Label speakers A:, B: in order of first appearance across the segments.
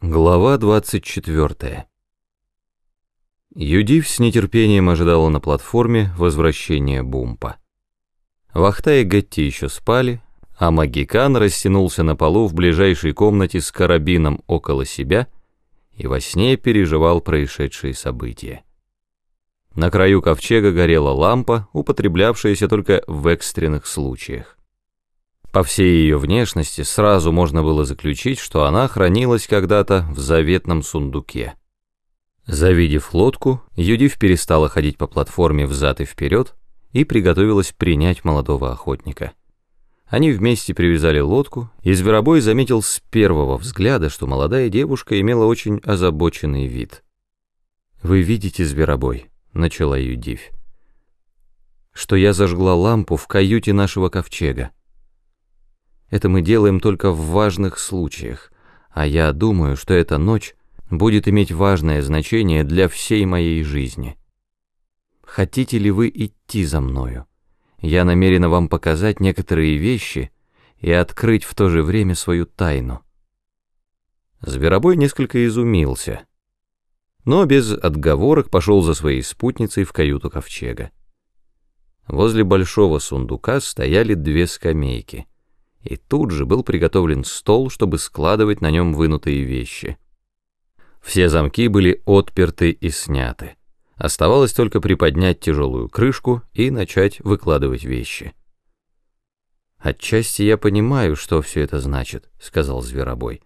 A: Глава 24. Юдив с нетерпением ожидала на платформе возвращения Бумпа. Вахта и Гетти еще спали, а Магикан растянулся на полу в ближайшей комнате с карабином около себя и во сне переживал происшедшие события. На краю ковчега горела лампа, употреблявшаяся только в экстренных случаях. По всей ее внешности сразу можно было заключить, что она хранилась когда-то в заветном сундуке. Завидев лодку, Юдив перестала ходить по платформе взад и вперед и приготовилась принять молодого охотника. Они вместе привязали лодку, и Зверобой заметил с первого взгляда, что молодая девушка имела очень озабоченный вид. «Вы видите, Зверобой», — начала Юдив, — «что я зажгла лампу в каюте нашего ковчега. Это мы делаем только в важных случаях, а я думаю, что эта ночь будет иметь важное значение для всей моей жизни. Хотите ли вы идти за мною? Я намерена вам показать некоторые вещи и открыть в то же время свою тайну. Зверобой несколько изумился, но без отговорок пошел за своей спутницей в каюту ковчега. Возле большого сундука стояли две скамейки — и тут же был приготовлен стол, чтобы складывать на нем вынутые вещи. Все замки были отперты и сняты. Оставалось только приподнять тяжелую крышку и начать выкладывать вещи. «Отчасти я понимаю, что все это значит», — сказал Зверобой.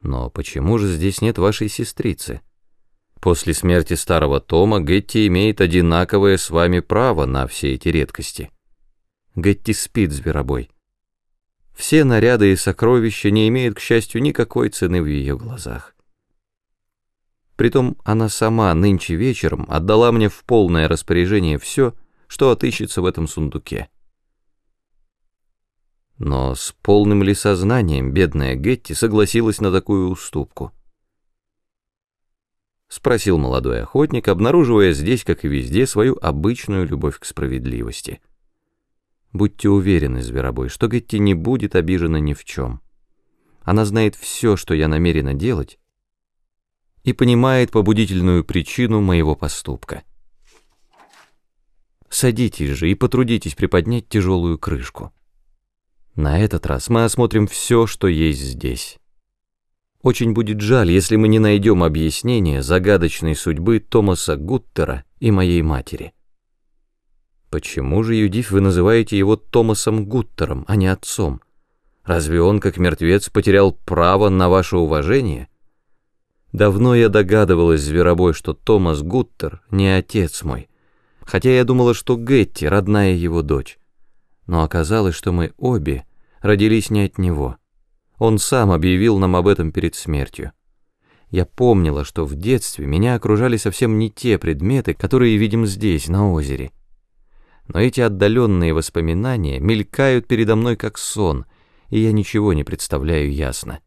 A: «Но почему же здесь нет вашей сестрицы? После смерти старого Тома Гетти имеет одинаковое с вами право на все эти редкости». Гетти спит, Зверобой. Все наряды и сокровища не имеют, к счастью, никакой цены в ее глазах. Притом она сама нынче вечером отдала мне в полное распоряжение все, что отыщется в этом сундуке. Но с полным ли сознанием бедная Гетти согласилась на такую уступку? Спросил молодой охотник, обнаруживая здесь, как и везде, свою обычную любовь к справедливости — Будьте уверены, Зверобой, что Гетти не будет обижена ни в чем. Она знает все, что я намерена делать, и понимает побудительную причину моего поступка. Садитесь же и потрудитесь приподнять тяжелую крышку. На этот раз мы осмотрим все, что есть здесь. Очень будет жаль, если мы не найдем объяснения загадочной судьбы Томаса Гуттера и моей матери. Почему же, Юдив, вы называете его Томасом Гуттером, а не отцом? Разве он, как мертвец, потерял право на ваше уважение? Давно я догадывалась, Зверобой, что Томас Гуттер не отец мой, хотя я думала, что Гетти — родная его дочь. Но оказалось, что мы обе родились не от него. Он сам объявил нам об этом перед смертью. Я помнила, что в детстве меня окружали совсем не те предметы, которые видим здесь, на озере но эти отдаленные воспоминания мелькают передо мной как сон, и я ничего не представляю ясно.